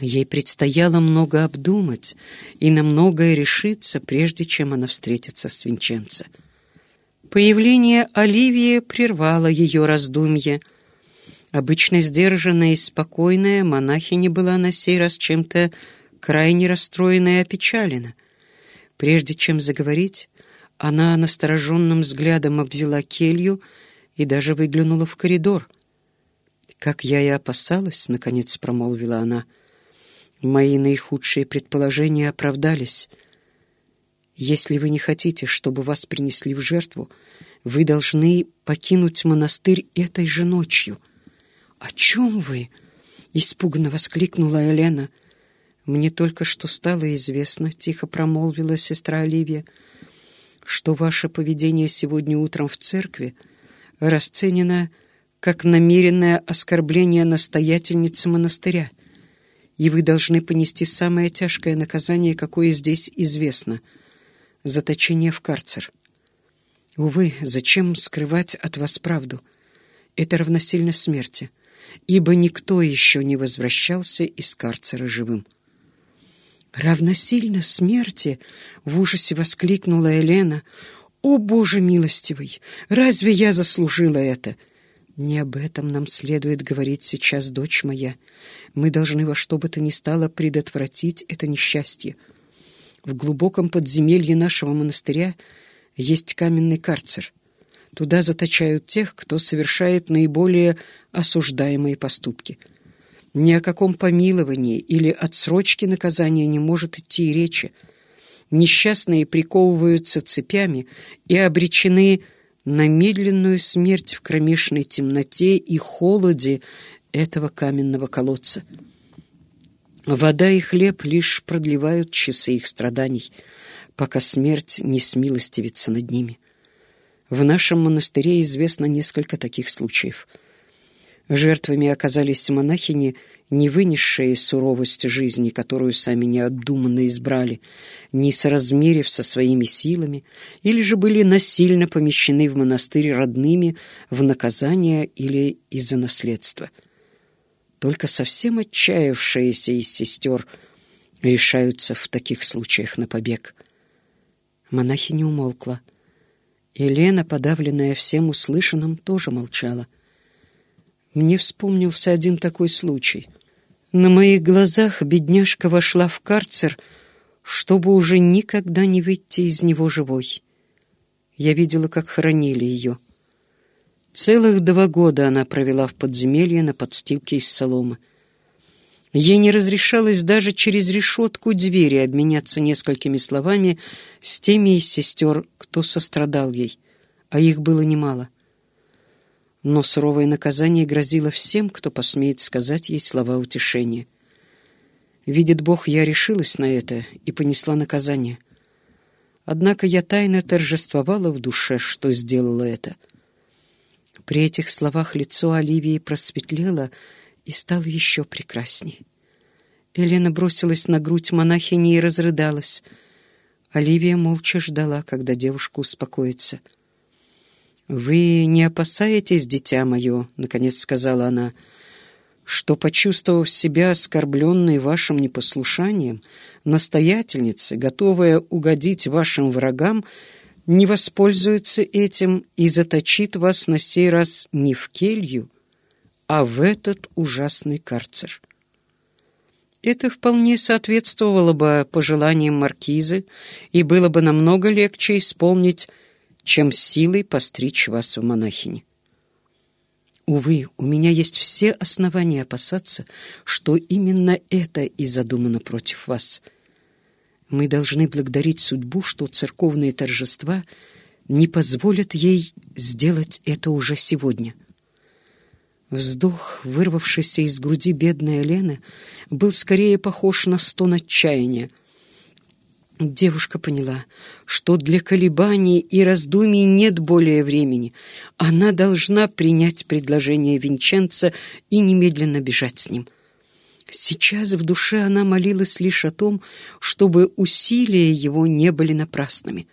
Ей предстояло много обдумать и на многое решиться, прежде чем она встретится с Винченцо. Появление Оливии прервало ее раздумье. Обычно сдержанная и спокойная монахиня была на сей раз чем-то крайне расстроена и опечалена. Прежде чем заговорить, она настороженным взглядом обвела келью и даже выглянула в коридор. «Как я и опасалась», — наконец промолвила она, — Мои наихудшие предположения оправдались. Если вы не хотите, чтобы вас принесли в жертву, вы должны покинуть монастырь этой же ночью. «О чем вы?» — испуганно воскликнула Елена. «Мне только что стало известно», — тихо промолвила сестра Оливия, «что ваше поведение сегодня утром в церкви расценено как намеренное оскорбление настоятельницы монастыря и вы должны понести самое тяжкое наказание, какое здесь известно — заточение в карцер. Увы, зачем скрывать от вас правду? Это равносильно смерти, ибо никто еще не возвращался из карцера живым. «Равносильно смерти?» — в ужасе воскликнула Елена. «О, Боже милостивый! Разве я заслужила это?» «Не об этом нам следует говорить сейчас, дочь моя. Мы должны во что бы то ни стало предотвратить это несчастье. В глубоком подземелье нашего монастыря есть каменный карцер. Туда заточают тех, кто совершает наиболее осуждаемые поступки. Ни о каком помиловании или отсрочке наказания не может идти и речи. Несчастные приковываются цепями и обречены на медленную смерть в кромешной темноте и холоде этого каменного колодца. Вода и хлеб лишь продлевают часы их страданий, пока смерть не смилостивится над ними. В нашем монастыре известно несколько таких случаев. Жертвами оказались монахини — не вынесшие суровость жизни, которую сами необдуманно избрали, не соразмерив со своими силами, или же были насильно помещены в монастырь родными в наказание или из-за наследства. Только совсем отчаявшиеся из сестер решаются в таких случаях на побег. Монахиня умолкла. Елена, подавленная всем услышанным, тоже молчала. Мне вспомнился один такой случай. На моих глазах бедняжка вошла в карцер, чтобы уже никогда не выйти из него живой. Я видела, как хоронили ее. Целых два года она провела в подземелье на подстилке из соломы. Ей не разрешалось даже через решетку двери обменяться несколькими словами с теми из сестер, кто сострадал ей, а их было немало но суровое наказание грозило всем, кто посмеет сказать ей слова утешения. Видит Бог, я решилась на это и понесла наказание. Однако я тайно торжествовала в душе, что сделала это. При этих словах лицо Оливии просветлело и стало еще прекрасней. Елена бросилась на грудь монахини и разрыдалась. Оливия молча ждала, когда девушка успокоится — «Вы не опасаетесь, дитя мое?» — наконец сказала она, «что, почувствовав себя оскорбленной вашим непослушанием, настоятельница, готовая угодить вашим врагам, не воспользуется этим и заточит вас на сей раз не в келью, а в этот ужасный карцер». Это вполне соответствовало бы пожеланиям маркизы и было бы намного легче исполнить чем силой постричь вас в монахини. Увы, у меня есть все основания опасаться, что именно это и задумано против вас. Мы должны благодарить судьбу, что церковные торжества не позволят ей сделать это уже сегодня. Вздох, вырвавшийся из груди бедной Лены, был скорее похож на стон отчаяния — Девушка поняла, что для колебаний и раздумий нет более времени. Она должна принять предложение Винченца и немедленно бежать с ним. Сейчас в душе она молилась лишь о том, чтобы усилия его не были напрасными.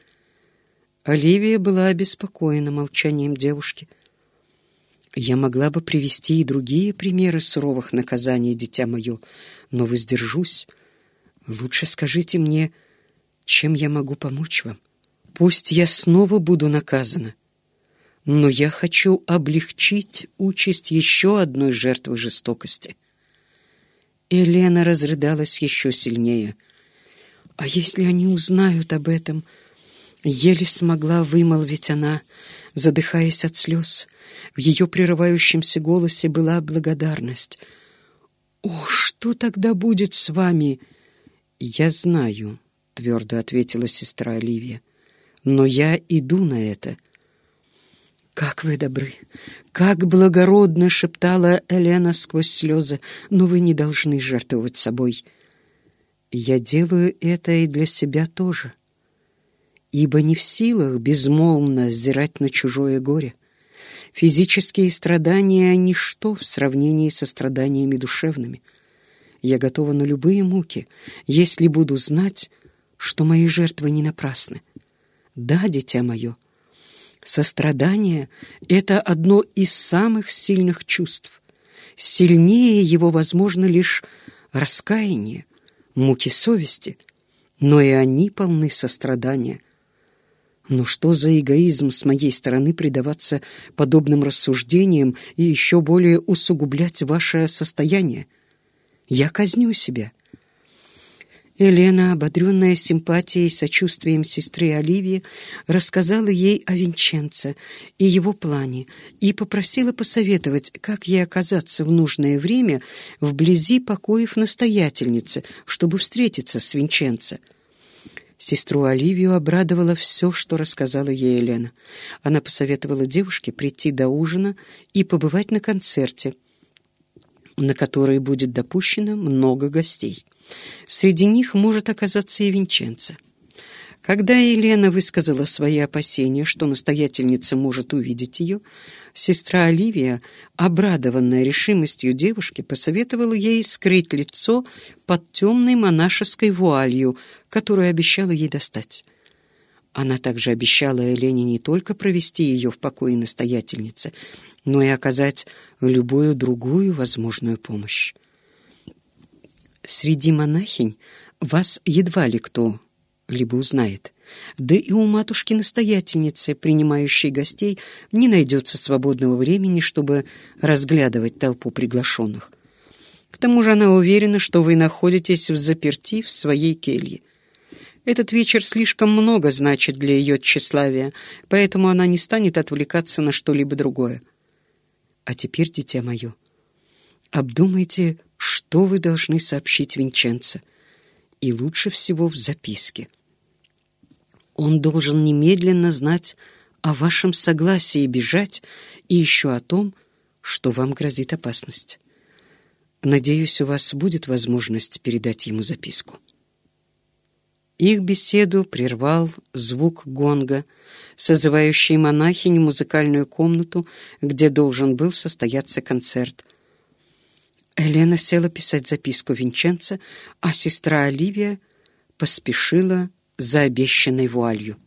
Оливия была обеспокоена молчанием девушки. Я могла бы привести и другие примеры суровых наказаний, дитя мое, но воздержусь. Лучше скажите мне, чем я могу помочь вам. Пусть я снова буду наказана, но я хочу облегчить участь еще одной жертвы жестокости. Елена разрыдалась еще сильнее. «А если они узнают об этом?» Еле смогла вымолвить она, задыхаясь от слез. В ее прерывающемся голосе была благодарность. «О, что тогда будет с вами?» «Я знаю», — твердо ответила сестра Оливия. «Но я иду на это». «Как вы добры! Как благородно!» — шептала Елена сквозь слезы. «Но вы не должны жертвовать собой». «Я делаю это и для себя тоже, ибо не в силах безмолвно взирать на чужое горе. Физические страдания — ничто в сравнении со страданиями душевными. Я готова на любые муки, если буду знать, что мои жертвы не напрасны. Да, дитя мое, — Сострадание — это одно из самых сильных чувств. Сильнее его возможно лишь раскаяние, муки совести, но и они полны сострадания. Но что за эгоизм с моей стороны предаваться подобным рассуждениям и еще более усугублять ваше состояние? Я казню себя. Елена, ободренная симпатией и сочувствием сестры Оливии, рассказала ей о Винченце и его плане и попросила посоветовать, как ей оказаться в нужное время вблизи покоев настоятельницы, чтобы встретиться с Винченце. Сестру Оливию обрадовало все, что рассказала ей Елена. Она посоветовала девушке прийти до ужина и побывать на концерте, на который будет допущено много гостей. Среди них может оказаться и Винченцо. Когда Елена высказала свои опасения, что настоятельница может увидеть ее, сестра Оливия, обрадованная решимостью девушки, посоветовала ей скрыть лицо под темной монашеской вуалью, которую обещала ей достать. Она также обещала Елене не только провести ее в покое настоятельницы, но и оказать любую другую возможную помощь. Среди монахинь вас едва ли кто либо узнает. Да и у матушки-настоятельницы, принимающей гостей, не найдется свободного времени, чтобы разглядывать толпу приглашенных. К тому же она уверена, что вы находитесь в заперти в своей келье. Этот вечер слишком много значит для ее тщеславия, поэтому она не станет отвлекаться на что-либо другое. А теперь, дитя мое, обдумайте что вы должны сообщить Винченцо, и лучше всего в записке. Он должен немедленно знать о вашем согласии бежать и еще о том, что вам грозит опасность. Надеюсь, у вас будет возможность передать ему записку. Их беседу прервал звук гонга, созывающий монахинь в музыкальную комнату, где должен был состояться концерт — Елена села писать записку Винченца, а сестра Оливия поспешила за обещанной вуалью.